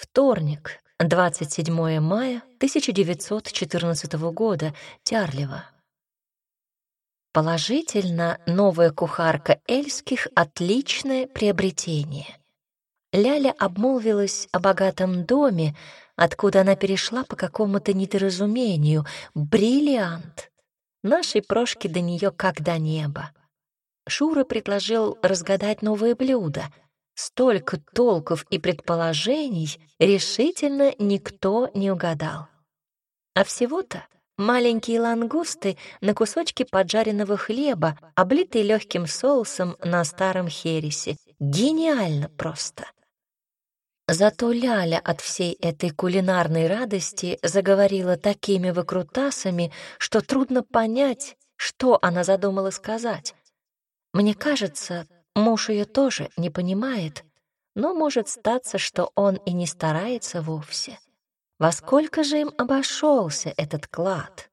Вторник, 27 мая 1914 года, Тярлево. Положительно, новая кухарка Эльских — отличное приобретение. Ляля обмолвилась о богатом доме, откуда она перешла по какому-то недоразумению. Бриллиант! Нашей прошки до нее когда небо. Шура предложил разгадать новое блюдо — Столько толков и предположений решительно никто не угадал. А всего-то маленькие лангусты на кусочки поджаренного хлеба, облитые легким соусом на старом хересе. Гениально просто. Зато Ляля от всей этой кулинарной радости заговорила такими выкрутасами, что трудно понять, что она задумала сказать. Мне кажется, Муж ее тоже не понимает, но может статься, что он и не старается вовсе. Во сколько же им обошелся этот клад?